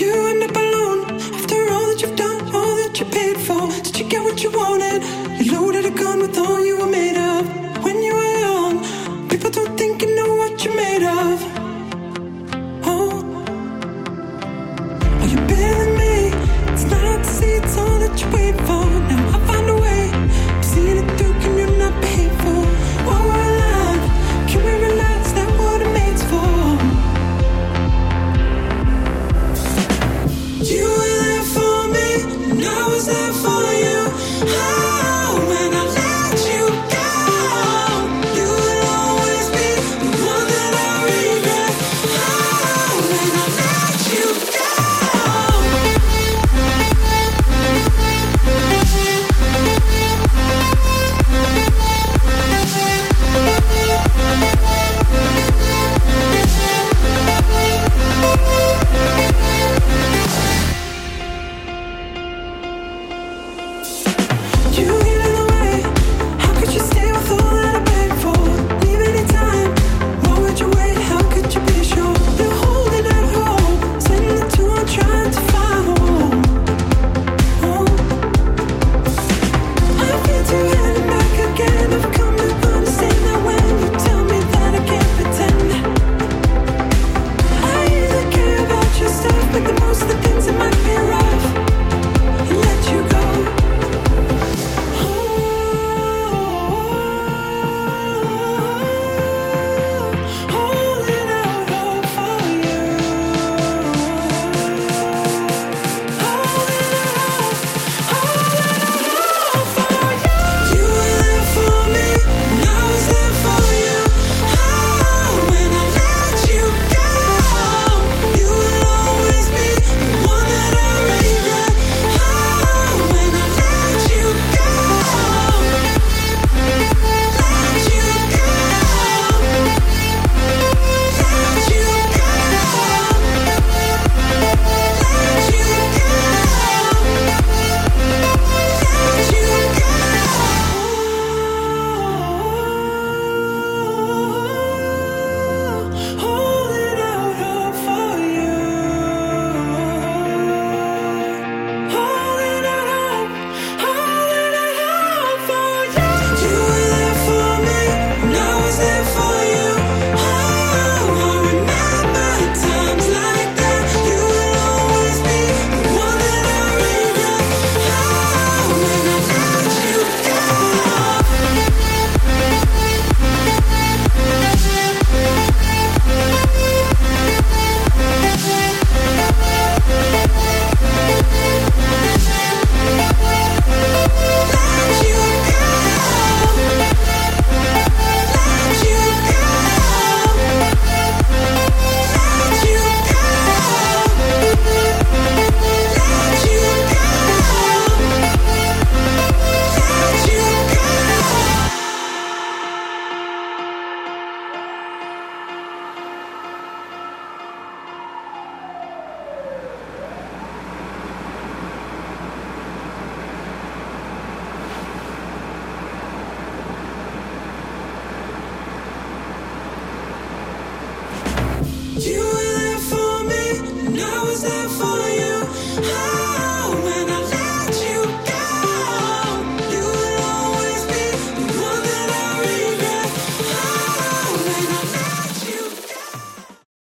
You end up alone after all that you've done, all that you paid for. Did you get what you wanted? You loaded a gun with all you were made of. When you were young, people don't think you know what you're made of. Oh, are you better than me? It's not to see, it's all that you wait for now.